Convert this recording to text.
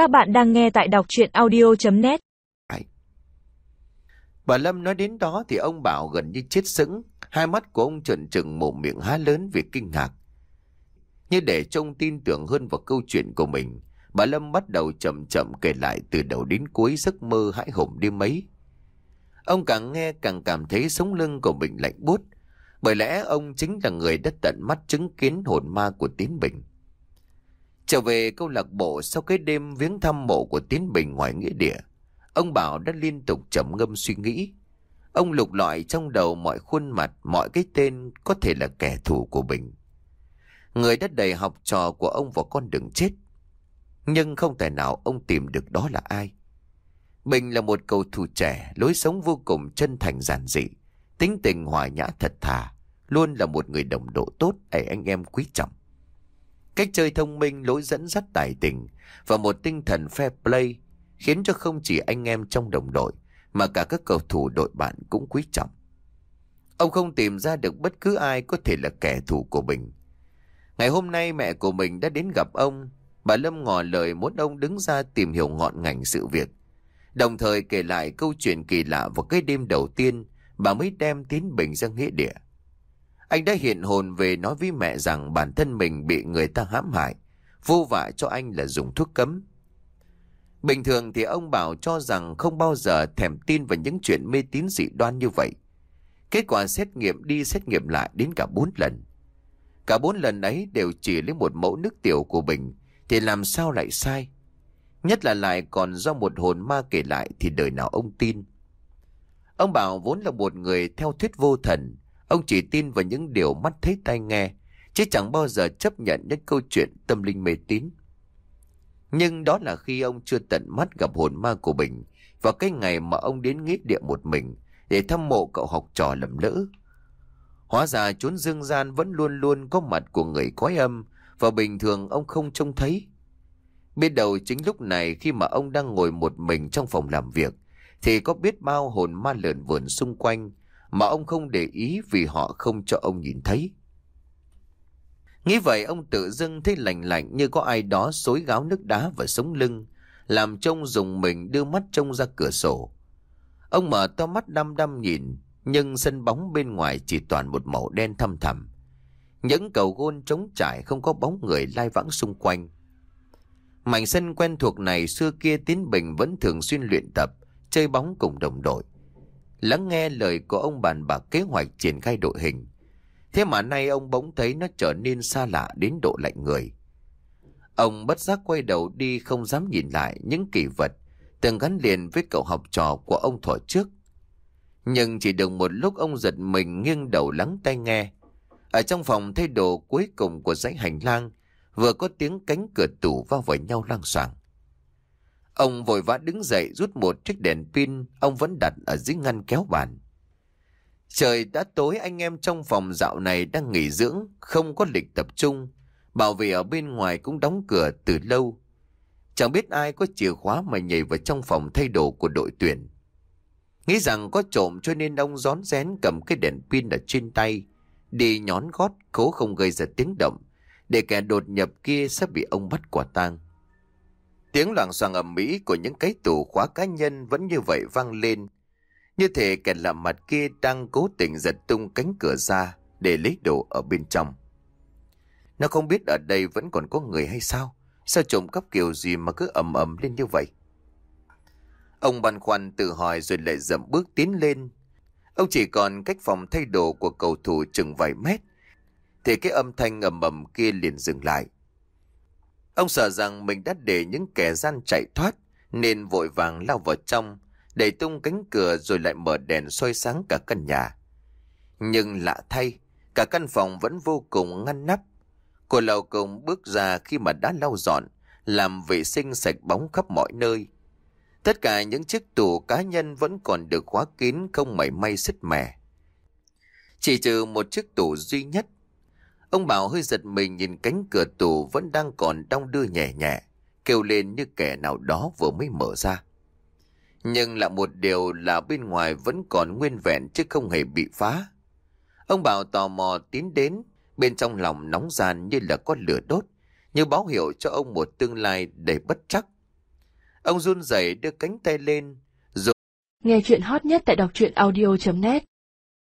Các bạn đang nghe tại đọc chuyện audio.net Bà Lâm nói đến đó thì ông Bảo gần như chết sững, hai mắt của ông trần trừng mồm miệng há lớn vì kinh ngạc. Như để trông tin tưởng hơn vào câu chuyện của mình, bà Lâm bắt đầu chậm chậm kể lại từ đầu đến cuối giấc mơ hãi hùng đêm mấy. Ông càng nghe càng cảm thấy sống lưng của mình lạnh buốt, bởi lẽ ông chính là người đã tận mắt chứng kiến hồn ma của Tiến Bình. Trở về câu lạc bộ sau cái đêm viếng thăm mộ của Tiến Bình ngoài nghĩa địa, ông Bảo đã liên tục trầm ngâm suy nghĩ. Ông lục lọi trong đầu mọi khuôn mặt, mọi cái tên có thể là kẻ thù của Bình. Người đã đầy học trò của ông vào con đường chết. Nhưng không thể nào ông tìm được đó là ai. Bình là một cầu thủ trẻ, lối sống vô cùng chân thành giản dị, tính tình hòa nhã thật thà, luôn là một người đồng độ tốt để anh em quý trọng. Cách chơi thông minh, lối dẫn dắt tài tình và một tinh thần fair play khiến cho không chỉ anh em trong đồng đội mà cả các cầu thủ đội bạn cũng quý trọng. Ông không tìm ra được bất cứ ai có thể là kẻ thù của mình. Ngày hôm nay mẹ của mình đã đến gặp ông, bà Lâm ngỏ lời muốn ông đứng ra tìm hiểu ngọn ngành sự việc. Đồng thời kể lại câu chuyện kỳ lạ vào cái đêm đầu tiên bà mới đem tín Bình ra nghĩa địa. Anh đã hiện hồn về nói với mẹ rằng bản thân mình bị người ta hãm hại, vô vạ cho anh là dùng thuốc cấm. Bình thường thì ông bảo cho rằng không bao giờ thèm tin vào những chuyện mê tín dị đoan như vậy. Kết quả xét nghiệm đi xét nghiệm lại đến cả bốn lần. Cả bốn lần ấy đều chỉ lấy một mẫu nước tiểu của Bình thì làm sao lại sai. Nhất là lại còn do một hồn ma kể lại thì đời nào ông tin. Ông bảo vốn là một người theo thuyết vô thần, ông chỉ tin vào những điều mắt thấy tai nghe, chứ chẳng bao giờ chấp nhận những câu chuyện tâm linh mê tín. Nhưng đó là khi ông chưa tận mắt gặp hồn ma của Bình vào cái ngày mà ông đến nghĩa địa một mình để thăm mộ cậu học trò lầm lỡ. Hóa ra chốn dương gian vẫn luôn luôn có mặt của người quái âm và bình thường ông không trông thấy. Biết đầu chính lúc này khi mà ông đang ngồi một mình trong phòng làm việc thì có biết bao hồn ma lợn vườn xung quanh mà ông không để ý vì họ không cho ông nhìn thấy. Nghĩ vậy ông tự dưng thấy lạnh lạnh như có ai đó xối gáo nước đá vào sống lưng, làm trông dùng mình đưa mắt trông ra cửa sổ. Ông mở to mắt đăm đăm nhìn, nhưng sân bóng bên ngoài chỉ toàn một màu đen thăm thẳm. Những cầu gôn trống trải không có bóng người lai vãng xung quanh. Mảnh sân quen thuộc này xưa kia Tiến Bình vẫn thường xuyên luyện tập, chơi bóng cùng đồng đội. Lắng nghe lời của ông bàn bạc kế hoạch triển khai đội hình. Thế mà nay ông bỗng thấy nó trở nên xa lạ đến độ lạnh người. Ông bất giác quay đầu đi không dám nhìn lại những kỷ vật từng gắn liền với cậu học trò của ông thuở trước. Nhưng chỉ được một lúc ông giật mình nghiêng đầu lắng tai nghe. Ở trong phòng thay đồ cuối cùng của dãy hành lang, vừa có tiếng cánh cửa tủ va vào nhau lang soảng. Ông vội vã đứng dậy rút một chiếc đèn pin ông vẫn đặt ở dưới ngăn kéo bàn. Trời đã tối anh em trong phòng dạo này đang nghỉ dưỡng, không có lịch tập trung. Bảo vệ ở bên ngoài cũng đóng cửa từ lâu. Chẳng biết ai có chìa khóa mà nhảy vào trong phòng thay đồ của đội tuyển. Nghĩ rằng có trộm cho nên ông rón rén cầm cái đèn pin ở trên tay. Đi nhón gót cố không gây ra tiếng động. Để kẻ đột nhập kia sẽ bị ông bắt quả tang. Tiếng loảng xoảng ầm mỹ của những cái tủ khóa cá nhân vẫn như vậy vang lên. Như thể kẻ làm mặt kia đang cố tình giật tung cánh cửa ra để lấy đồ ở bên trong. Nó không biết ở đây vẫn còn có người hay sao? Sao trộm cắp kiểu gì mà cứ ầm ầm lên như vậy? Ông băn khoăn tự hỏi rồi lại dậm bước tiến lên. Ông chỉ còn cách phòng thay đồ của cầu thủ chừng vài mét. Thì cái âm thanh ầm ầm kia liền dừng lại. Ông sợ rằng mình đã để những kẻ gian chạy thoát nên vội vàng lao vào trong, đẩy tung cánh cửa rồi lại mở đèn soi sáng cả căn nhà. Nhưng lạ thay, cả căn phòng vẫn vô cùng ngăn nắp. Cô lao công bước ra khi mà đã lau dọn, làm vệ sinh sạch bóng khắp mọi nơi. Tất cả những chiếc tủ cá nhân vẫn còn được khóa kín không mảy may xích mẻ. Chỉ trừ một chiếc tủ duy nhất Ông Bảo hơi giật mình nhìn cánh cửa tủ vẫn đang còn đong đưa nhẹ nhẹ, kêu lên như kẻ nào đó vừa mới mở ra. Nhưng là một điều là bên ngoài vẫn còn nguyên vẹn chứ không hề bị phá. Ông Bảo tò mò tiến đến, bên trong lòng nóng gian như là có lửa đốt, như báo hiệu cho ông một tương lai đầy bất chắc. Ông run rẩy đưa cánh tay lên. rồi Nghe chuyện hot nhất tại đọc truyện audio.net